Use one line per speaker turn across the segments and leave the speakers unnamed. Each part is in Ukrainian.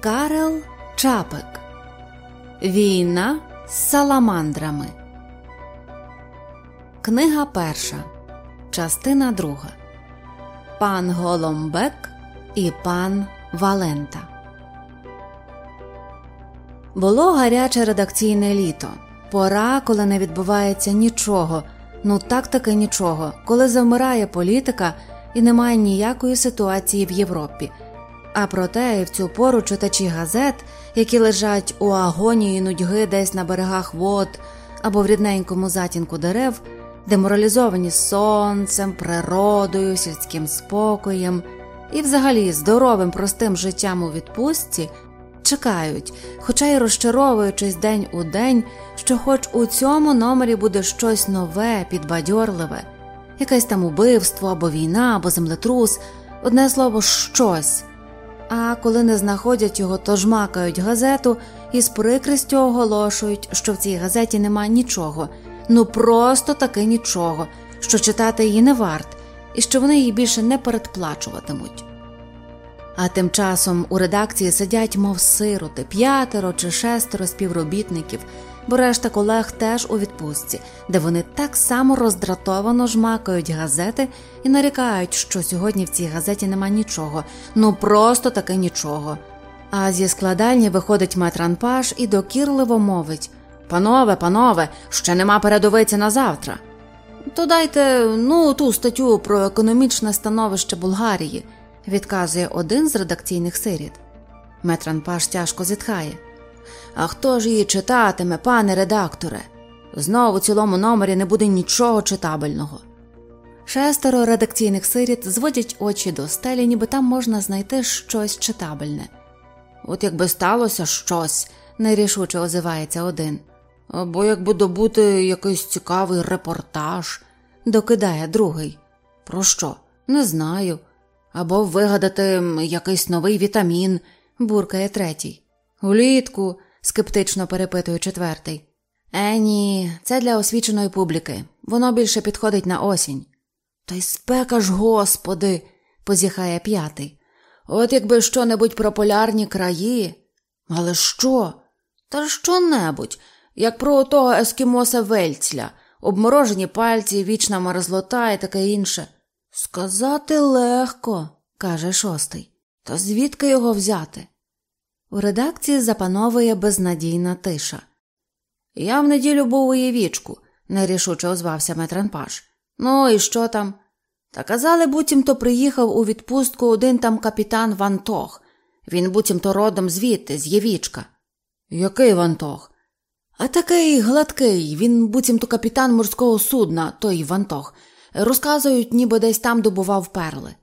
Карел Чапик Війна з саламандрами. Книга перша. Частина друга. Пан Голомбек і пан Валента. Було гаряче редакційне літо. Пора, коли не відбувається нічого. Ну так таки нічого, коли завмирає політика і немає ніякої ситуації в Європі. А проте і в цю пору читачі газет, які лежать у агонії нудьги десь на берегах вод або в рідненькому затінку дерев, деморалізовані сонцем, природою, сільським спокоєм і, взагалі, здоровим простим життям у відпустці, чекають, хоча й розчаровуючись день у день, що, хоч у цьому номері буде щось нове, підбадьорливе, якесь там убивство або війна, або землетрус, одне слово, щось. А коли не знаходять його, то жмакають газету і з прикрістю оголошують, що в цій газеті нема нічого, ну просто таки нічого, що читати її не варт, і що вони її більше не передплачуватимуть. А тим часом у редакції сидять, мов сироти, п'ятеро чи шестеро співробітників, бо решта колег теж у відпустці, де вони так само роздратовано жмакають газети і нарікають, що сьогодні в цій газеті нема нічого, ну просто таки нічого. А зі складальні виходить метранпаш і докірливо мовить Панове, панове, ще нема передовиці на завтра. То дайте ну ту статтю про економічне становище Болгарії, відказує один з редакційних сиріт. Метранпаш тяжко зітхає. А хто ж її читатиме, пане редакторе? Знову у цілому номері не буде нічого читабельного. Шестеро редакційних сиріт зводять очі до стелі, ніби там можна знайти щось читабельне. От якби сталося щось, нерішуче озивається один. Або якби добути якийсь цікавий репортаж, докидає другий. Про що? Не знаю. Або вигадати якийсь новий вітамін, буркає третій. Улітку, скептично перепитує четвертий. Е, ні, це для освіченої публіки. Воно більше підходить на осінь. Та й спека ж, господи, позіхає п'ятий. От якби що небудь про полярні краї. Але що? Та що небудь, як про того ескімоса Вельцля, обморожені пальці, вічна мерзлота і таке інше. Сказати легко, каже шостий. Та звідки його взяти? У редакції запановує безнадійна тиша. Я в неділю був у Євічку, нерішуче озвався Метранпаш. Ну і що там? Та казали, буцімто приїхав у відпустку один там капітан Вантох. Він буцімто родом звідти, з Євічка. Який Вантох? А такий гладкий, він буцімто капітан морського судна, той Вантох. Розказують, ніби десь там добував перли.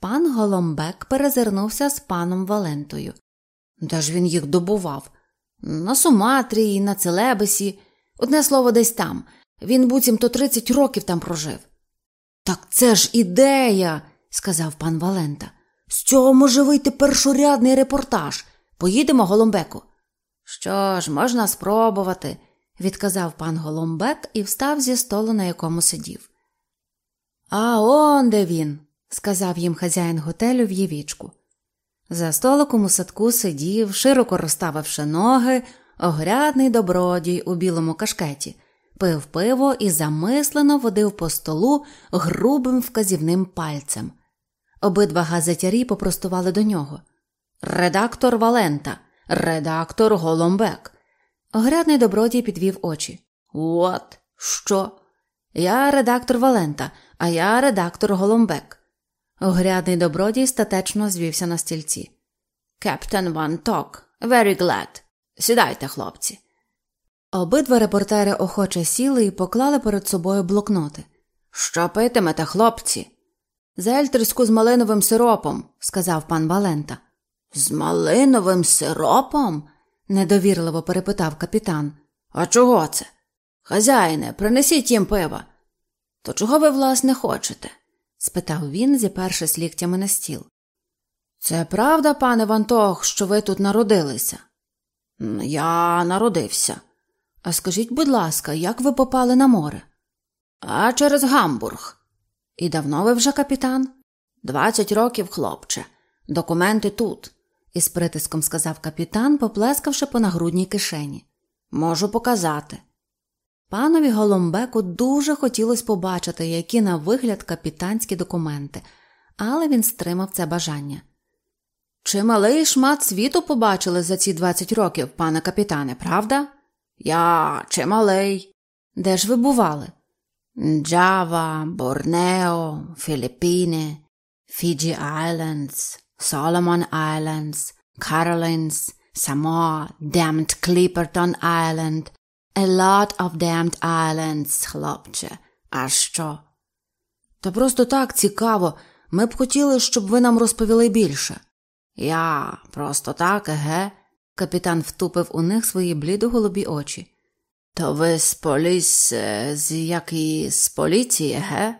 Пан Голомбек перезирнувся з паном Валентою. Де ж він їх добував? На Суматрії, на Целебесі, одне слово, десь там. Він буцімто 30 років там прожив. Так це ж ідея, сказав пан Валента. З цього може вийти першорядний репортаж. Поїдемо, Голомбеку. Що ж, можна спробувати, відказав пан Голомбек і встав зі столу, на якому сидів. А он де він, сказав їм хазяїн готелю в Євічку. За столиком у садку сидів, широко розставивши ноги, огрядний добродій у білому кашкеті, пив пиво і замислено водив по столу грубим вказівним пальцем. Обидва газетярі попростували до нього. Редактор Валента, редактор Голомбек. Огрядний добродій підвів очі. От, що? Я редактор Валента, а я редактор Голомбек. Огрядний добродій статечно звівся на стільці. Кептен Ван Ток, very glad. Сідайте, хлопці. Обидва репортери охоче сіли і поклали перед собою блокноти. Що питимете, хлопці? Зельтерську з малиновим сиропом, сказав пан Валента. З малиновим сиропом? недовірливо перепитав капітан. А чого це? Хазяїне, принесіть їм пива. То чого ви, власне, хочете? Спитав він, зіпершись ліктями на стіл. Це правда, пане Вантох, що ви тут народилися? Я народився. А скажіть, будь ласка, як ви попали на море? А через Гамбург. І давно ви вже капітан? Двадцять років, хлопче. Документи тут. із притиском сказав капітан, поплескавши по нагрудній кишені. Можу показати. Панові Голомбеку дуже хотілося побачити, які на вигляд капітанські документи, але він стримав це бажання. Чималий шмат світу побачили за ці 20 років, пане капітане, правда? Я чималий. Де ж ви бували? Джава, Борнео, Філіппіни, Fiji Islands, Solomon Islands, Carolines, Самоа, Damned Clipperton Island, A lot of damned islands, хлопче. А що? Та просто так цікаво. Ми б хотіли, щоб ви нам розповіли більше. Я просто так, еге? Капітан втупив у них свої блідо-голубі очі. То ви з police, з якої з поліції, ге?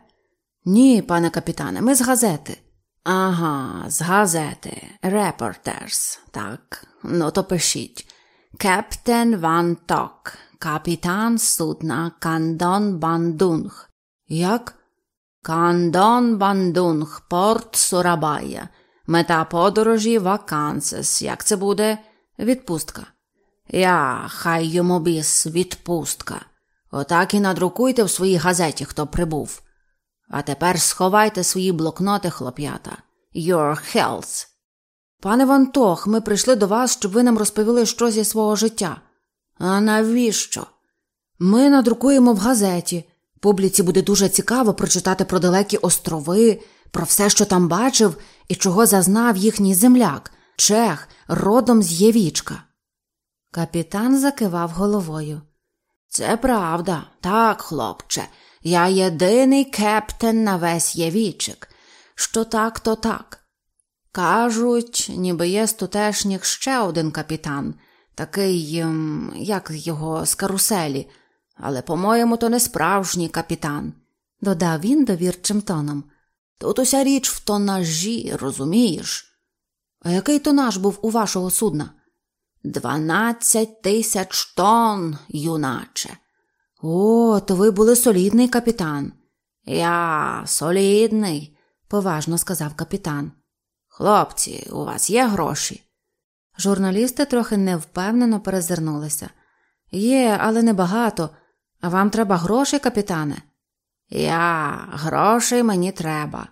Ні, пане капітане, ми з газети. Ага, з газети. Reporters. Так, ну то пишіть. Captain Ван Тох, капітан судна Кандон Бандунг. Як? Кандон Бандунг, порт Сурабая. Мета подорожі вакансис. Як це буде? Відпустка. Я, хай йому біс, відпустка. Отак і надрукуйте в своїй газеті, хто прибув. А тепер сховайте свої блокноти, хлоп'ята. Your health. Пане Вантох, ми прийшли до вас, щоб ви нам розповіли щось зі свого життя. А навіщо? Ми надрукуємо в газеті. Публіці буде дуже цікаво прочитати про далекі острови, про все, що там бачив і чого зазнав їхній земляк, чех, родом з Євічка. Капітан закивав головою. Це правда, так, хлопче, я єдиний кептен на весь Євічик. Що так, то так. Кажуть, ніби є з тутешніх ще один капітан, такий, ем, як його з каруселі, але, по-моєму, то не справжній капітан, додав він довірчим тоном. Тут уся річ в тонажі, розумієш? А який тонаж був у вашого судна? Дванадцять тисяч тонн, юначе. О, то ви були солідний капітан. Я солідний, поважно сказав капітан. Хлопці, у вас є гроші? Журналісти трохи невпевнено перезирнулися. Є, але небагато. А вам треба грошей, капітане? Я, грошей мені треба.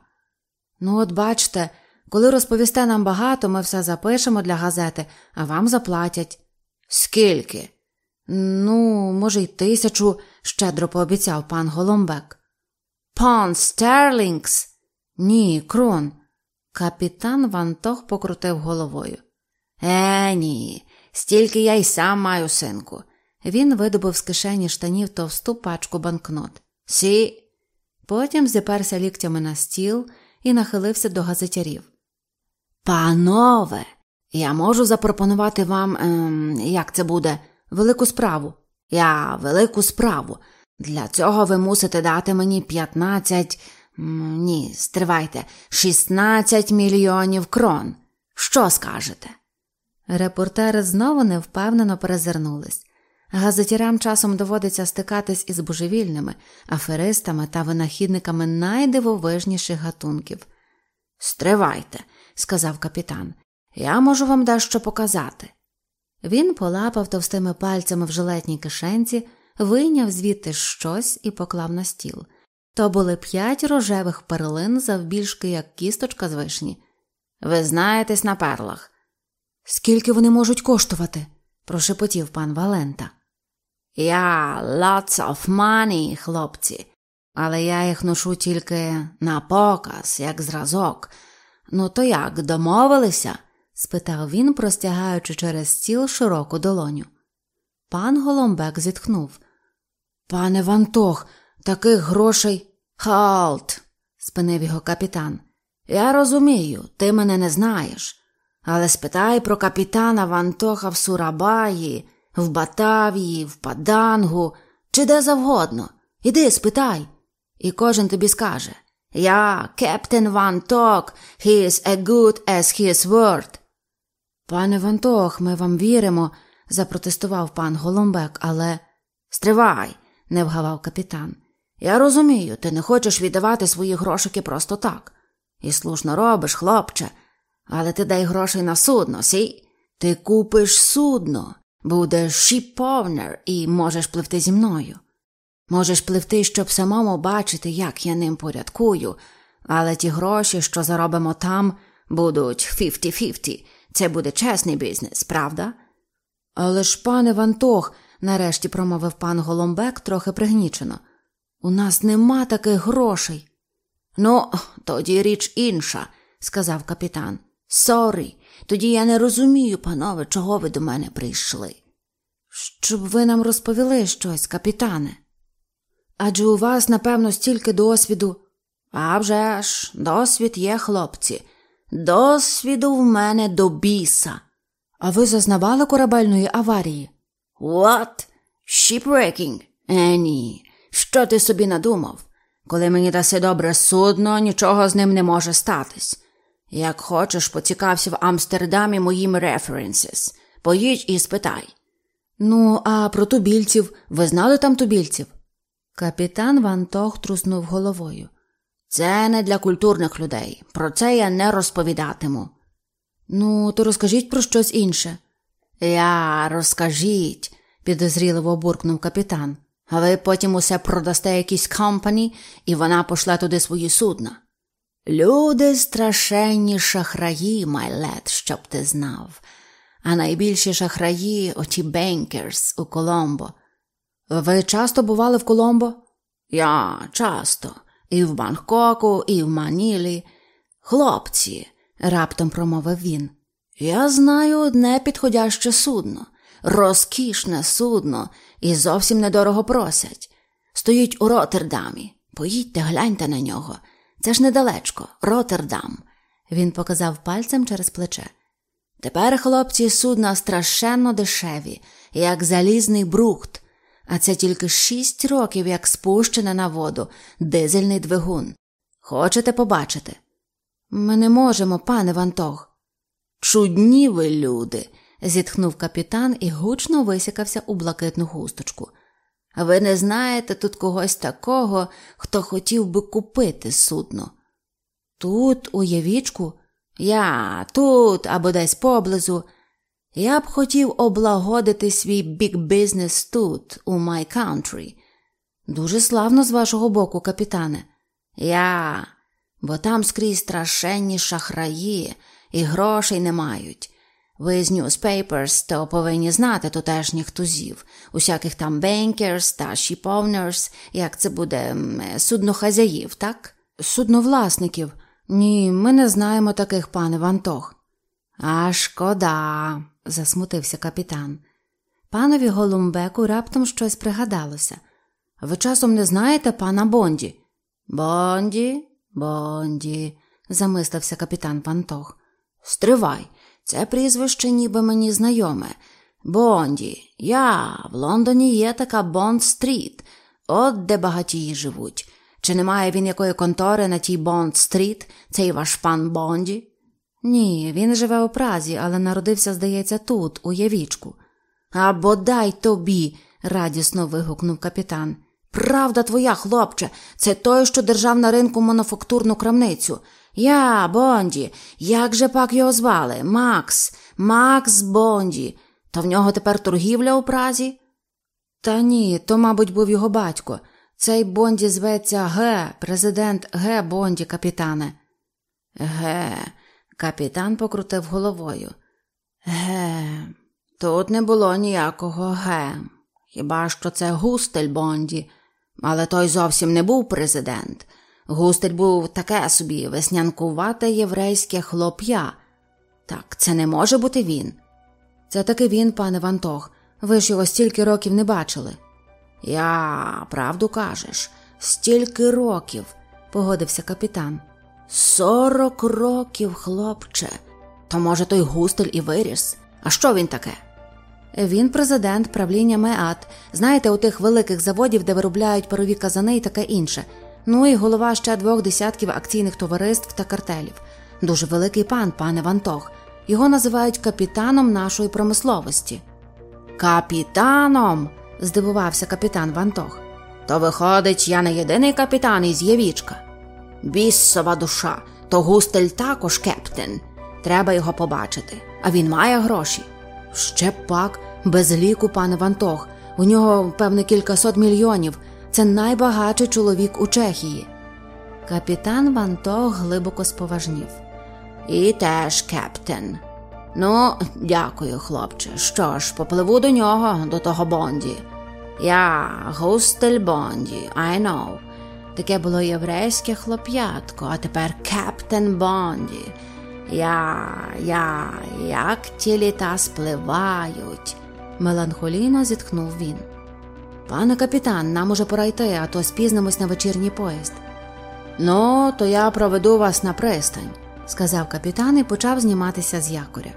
Ну, от бачте, коли розповісте нам багато, ми все запишемо для газети, а вам заплатять. Скільки? Ну, може, й тисячу, щедро пообіцяв пан Голомбек. Пан Стерлінгс? Ні, крон. Капітан Вантох покрутив головою. Е, ні, стільки я й сам маю синку. Він видобув з кишені штанів товсту пачку банкнот. Сі. Потім зіперся ліктями на стіл і нахилився до газетярів. Панове, я можу запропонувати вам, ем, як це буде, велику справу. Я велику справу. Для цього ви мусите дати мені 15, ні, стривайте, 16 мільйонів крон. Що скажете? Репортери знову невпевнено перезирнулись. Газетірам часом доводиться стикатись із божевільними, аферистами та винахідниками найдивовижніших гатунків. Стривайте, сказав капітан, я можу вам дещо показати. Він полапав товстими пальцями в жилетній кишенці, вийняв звідти щось і поклав на стіл. То були п'ять рожевих перлин завбільшки, як кісточка з вишні. Ви знаєтесь на перлах. Скільки вони можуть коштувати? прошепотів пан Валента. Я lots of money, хлопці, але я їх ношу тільки на показ, як зразок. Ну, то як, домовилися? спитав він, простягаючи через стіл широку долоню. Пан Голомбек зітхнув. Пане Вантох, таких грошей. Халт, спинив його капітан. Я розумію, ти мене не знаєш. Але спитай про капітана Вантоха в Сурабаї, в Батавії, в Падангу, чи де завгодно. Іди, спитай. І кожен тобі скаже Я Кептен Ванток, he is as good as his word. Пане Вантох, ми вам віримо, запротестував пан Голомбек, але стривай, не вгавав капітан. Я розумію, ти не хочеш віддавати свої грошики просто так. І слушно робиш, хлопче. Але ти дай грошей на судно, сі? Ти купиш судно, будеш шіповнер і можеш пливти зі мною. Можеш пливти, щоб самому бачити, як я ним порядкую, але ті гроші, що заробимо там, будуть 50-50. Це буде чесний бізнес, правда? Але ж, пане Вантох, нарешті промовив пан Голомбек трохи пригнічено, у нас нема таких грошей. Ну, тоді річ інша, сказав капітан. Sorry, тоді я не розумію, панове, чого ви до мене прийшли. Щоб ви нам розповіли щось, капітане. Адже у вас, напевно, стільки досвіду. «А вже ж, досвід є, хлопці. Досвіду в мене до біса. А ви зазнавали корабельної аварії? What? Shipwrecking? Е, ні. Що ти собі надумав? Коли мені даси добре судно, нічого з ним не може статись. Як хочеш, поцікався в Амстердамі моїм референсес. Поїдь і спитай. Ну, а про тубільців ви знали там тубільців? Капітан Вантох труснув головою. Це не для культурних людей. Про це я не розповідатиму. Ну, то розкажіть про щось інше. Я розкажіть, підозріливо буркнув капітан. А ви потім усе продасте якійсь компані, і вона пошле туди свої судна. Люди страшенні шахраї, майлет, щоб ти знав, а найбільші шахраї оті бенкерс у Коломбо. Ви часто бували в Коломбо? Я часто, і в Бангкоку, і в Манілі. Хлопці, раптом промовив він. Я знаю одне підходяще судно, розкішне судно, і зовсім недорого просять. Стоїть у Роттердамі. Поїдьте, гляньте на нього. Це ж недалечко, Роттердам. Він показав пальцем через плече. Тепер, хлопці, судна страшенно дешеві, як залізний брухт, а це тільки шість років, як спущене на воду, дизельний двигун. Хочете побачити? Ми не можемо, пане Вантог. Чудні ви люди, зітхнув капітан і гучно висікався у блакитну густочку. Ви не знаєте тут когось такого, хто хотів би купити судно? Тут, у Явічку, я тут або десь поблизу. Я б хотів облагодити свій бік бізнес тут, у my country. Дуже славно з вашого боку, капітане. Я, бо там скрізь страшенні шахраї і грошей не мають. Ви з Newspapers, то повинні знати тутешніх тузів, усяких там бенкерс та шіповнерс, як це буде, суднохазяїв, так? Судновласників. Ні, ми не знаємо таких, пане Вантох. А шкода, засмутився капітан. Панові Голумбеку раптом щось пригадалося. Ви часом не знаєте пана Бонді? Бонді, Бонді, замислився капітан Вантох. Стривай. Це прізвище ніби мені знайоме. Бонді, я в Лондоні є така Bond Street, от де багатії живуть. Чи немає він якої контори на тій Bond Street, цей ваш пан Бонді? Ні, він живе у Празі, але народився, здається, тут, у Явічку. А бодай тобі, радісно вигукнув капітан. Правда твоя, хлопче, це той, що держав на ринку мануфактурну крамницю. Я, Бонді, як же пак його звали? Макс, Макс Бонді. То в нього тепер торгівля у Празі? Та ні, то, мабуть, був його батько. Цей Бонді зветься Г, президент Г. Бонді, капітане. Ге, капітан покрутив головою. Ге, тут не було ніякого ге. Хіба що це густель Бонді, але той зовсім не був президент. Густель був таке собі веснянкувате єврейське хлоп'я. Так, це не може бути він. Це таки він, пане Вантох. Ви ж його стільки років не бачили. Я, правду кажеш, стільки років, погодився капітан. Сорок років, хлопче. То, може, той густель і виріс. А що він таке? Він президент правління МЕАТ. Знаєте, у тих великих заводів, де виробляють парові казани і таке інше. Ну і голова ще двох десятків акційних товариств та картелів. Дуже великий пан, пане Вантох. Його називають капітаном нашої промисловості. Капітаном. здивувався капітан Вантох. То виходить, я не єдиний капітан із Євічка. Бісова душа, то густель також кептен. Треба його побачити. А він має гроші. Ще пак, без ліку, пане Вантох. У нього, певне, кількасот мільйонів. Це найбагатший чоловік у Чехії. Капітан Вантох глибоко споважнів. І теж captain. Ну, дякую, хлопче. Що ж, попливу до нього, до того Бонді. Я густель Бонді, I know. Таке було єврейське хлоп'ятко, а тепер Captain Бонді. Я, я, як ті літа спливають, меланхолійно зітхнув він. Пане капітан, нам уже пора йти, а то спізнимось на вечірній поїзд. Ну, то я проведу вас на пристань, сказав капітан і почав зніматися з якоря.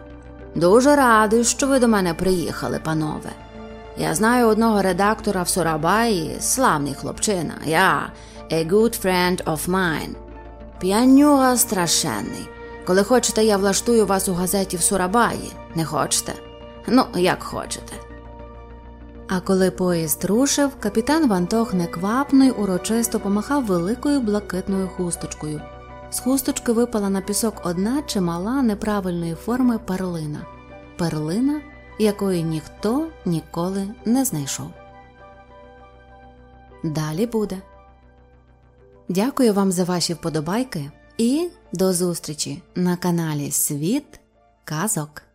Дуже радий, що ви до мене приїхали, панове. Я знаю одного редактора в Сурабаї, славний хлопчина. Я a good friend of mine. П'янюга страшенний. Коли хочете, я влаштую вас у газеті в Сурабаї. Не хочете? Ну, як хочете. А коли поїзд рушив, капітан Вантох неквапно й урочисто помахав великою блакитною хусточкою. З хусточки випала на пісок одна чимала неправильної форми перлина. Перлина, якої ніхто ніколи не знайшов. Далі буде. Дякую вам за ваші вподобайки і до зустрічі на каналі Світ Казок.